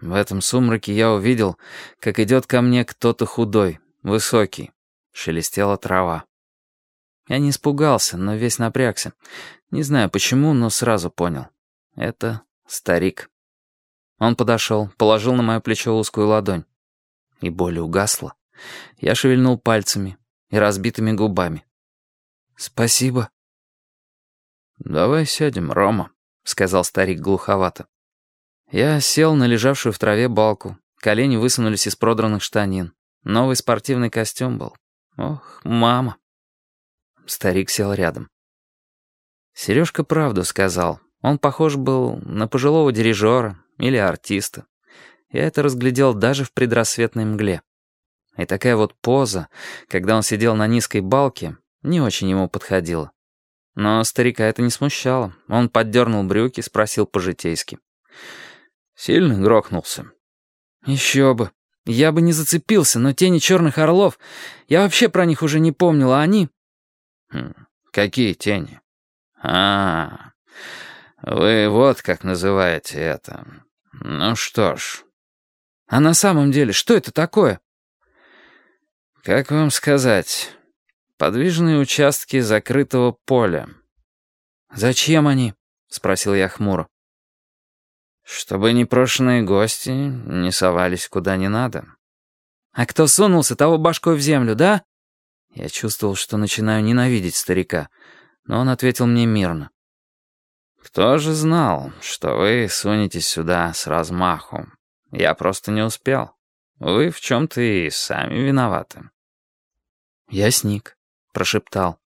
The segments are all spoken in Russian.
В этом сумраке я увидел, как идет ко мне кто-то худой, высокий. Шелестела трава. Я не испугался, но весь напрягся. Не знаю почему, но сразу понял. Это старик. Он подошел, положил на мое плечо узкую ладонь. И боль угасла. Я шевельнул пальцами и разбитыми губами. «Спасибо». «Давай сядем, Рома», — сказал старик глуховато. Я сел на лежавшую в траве балку. Колени высунулись из продранных штанин. Новый спортивный костюм был. Ох, мама. Старик сел рядом. Сережка правду сказал. Он похож был на пожилого дирижера или артиста. Я это разглядел даже в предрассветной мгле. И такая вот поза, когда он сидел на низкой балке, не очень ему подходила. Но старика это не смущало. Он поддернул брюки, спросил по-житейски. Сильно грохнулся? Еще бы. Я бы не зацепился, но тени черных орлов... Я вообще про них уже не помнил, а они... Хм, какие тени? А, вы вот как называете это. Ну что ж. А на самом деле, что это такое? Как вам сказать? Подвижные участки закрытого поля. Зачем они? Спросил я хмуро. Чтобы непрошенные гости не совались куда не надо. А кто сунулся, того башкой в землю, да? Я чувствовал, что начинаю ненавидеть старика, но он ответил мне мирно. «Кто же знал, что вы сунетесь сюда с размаху? Я просто не успел. Вы в чем-то и сами виноваты». Я сник, прошептал.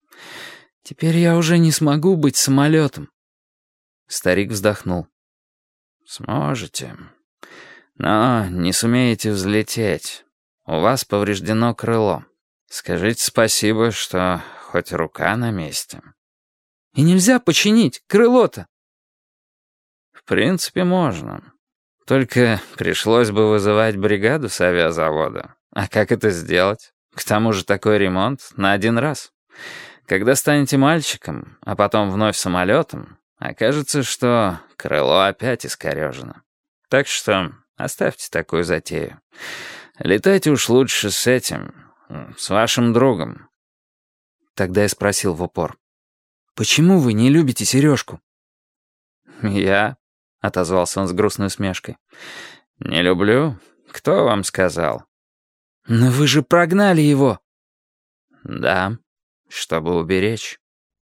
«Теперь я уже не смогу быть самолетом». Старик вздохнул. «Сможете. Но не сумеете взлететь. У вас повреждено крыло. Скажите спасибо, что хоть рука на месте». «И нельзя починить крыло-то?» «В принципе, можно. Только пришлось бы вызывать бригаду с авиазавода. А как это сделать? К тому же такой ремонт на один раз. Когда станете мальчиком, а потом вновь самолетом, Окажется, что крыло опять искорежено. Так что оставьте такую затею. Летайте уж лучше с этим, с вашим другом. Тогда я спросил в упор. «Почему вы не любите сережку?» «Я?» — отозвался он с грустной усмешкой. «Не люблю? Кто вам сказал?» «Но вы же прогнали его!» «Да, чтобы уберечь».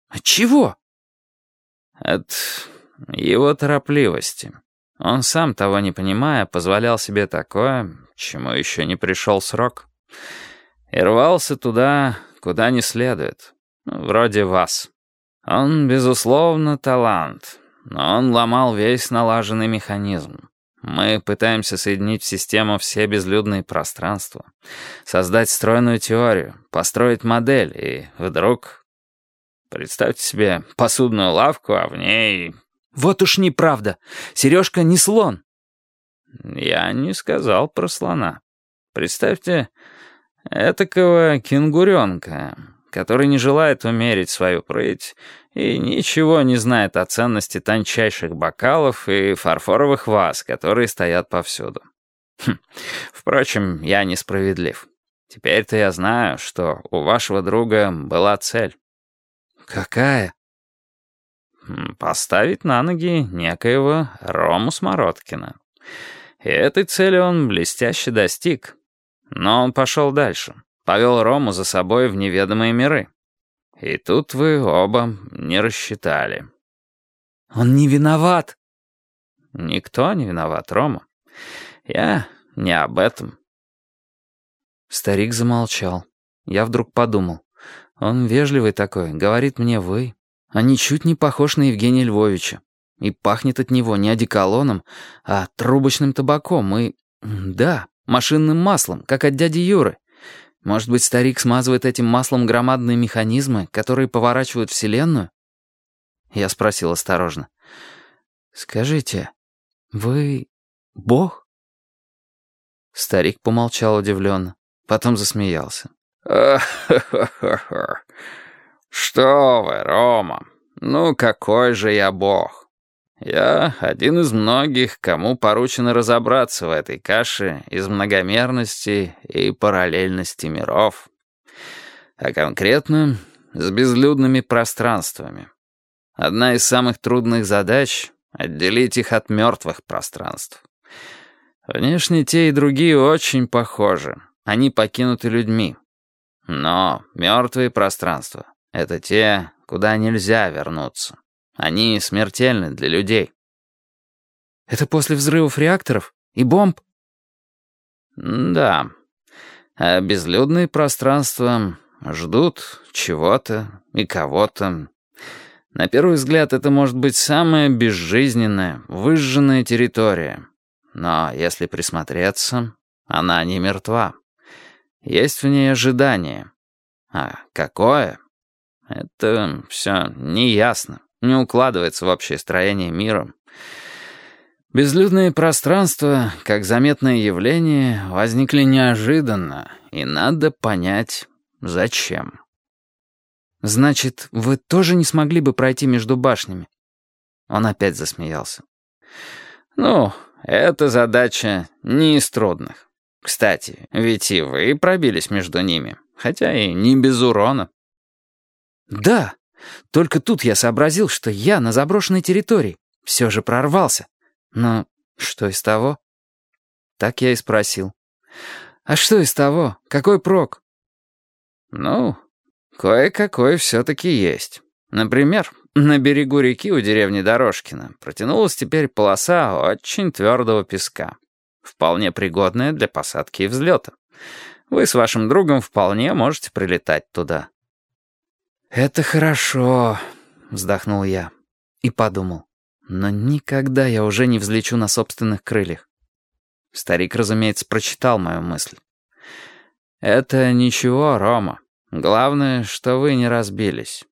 «От чего?» От его торопливости. Он сам, того не понимая, позволял себе такое, чему еще не пришел срок. И рвался туда, куда не следует. Вроде вас. Он, безусловно, талант, но он ломал весь налаженный механизм. Мы пытаемся соединить в систему все безлюдные пространства, создать стройную теорию, построить модель, и вдруг Представьте себе посудную лавку, а в ней... Вот уж неправда. Сережка не слон. Я не сказал про слона. Представьте этакого кенгуренка, который не желает умерить свою прыть и ничего не знает о ценности тончайших бокалов и фарфоровых ваз, которые стоят повсюду. Хм. Впрочем, я несправедлив. Теперь-то я знаю, что у вашего друга была цель. «Какая?» «Поставить на ноги некоего Рому Смородкина. И этой цели он блестяще достиг. Но он пошел дальше, повел Рому за собой в неведомые миры. И тут вы оба не рассчитали». «Он не виноват». «Никто не виноват, Рома. Я не об этом». Старик замолчал. Я вдруг подумал. Он вежливый такой, говорит мне «вы», а ничуть не похож на Евгения Львовича. И пахнет от него не одеколоном, а трубочным табаком и... Да, машинным маслом, как от дяди Юры. Может быть, старик смазывает этим маслом громадные механизмы, которые поворачивают Вселенную? Я спросил осторожно. «Скажите, вы Бог?» Старик помолчал удивленно, потом засмеялся. Что вы, Рома? Ну какой же я бог? Я один из многих, кому поручено разобраться в этой каше из многомерности и параллельности миров. А конкретно с безлюдными пространствами. Одна из самых трудных задач — отделить их от мертвых пространств. Внешне те и другие очень похожи. Они покинуты людьми. Но мертвые пространства — это те, куда нельзя вернуться. Они смертельны для людей. Это после взрывов реакторов и бомб? Да. А безлюдные пространства ждут чего-то и кого-то. На первый взгляд, это может быть самая безжизненная, выжженная территория. Но если присмотреться, она не мертва. Есть в ней ожидание. А какое? Это все неясно не укладывается в общее строение мира. Безлюдные пространства, как заметное явление, возникли неожиданно, и надо понять, зачем. «Значит, вы тоже не смогли бы пройти между башнями?» Он опять засмеялся. «Ну, эта задача не из трудных. Кстати, ведь и вы пробились между ними, хотя и не без урона». «Да, только тут я сообразил, что я на заброшенной территории. Все же прорвался. Но что из того? Так я и спросил. А что из того? Какой прок? Ну, кое-какой все-таки есть. Например, на берегу реки у деревни Дорожкина протянулась теперь полоса очень твердого песка, вполне пригодная для посадки и взлета. Вы с вашим другом вполне можете прилетать туда. «Это хорошо», — вздохнул я и подумал. «Но никогда я уже не взлечу на собственных крыльях». Старик, разумеется, прочитал мою мысль. «Это ничего, Рома. Главное, что вы не разбились.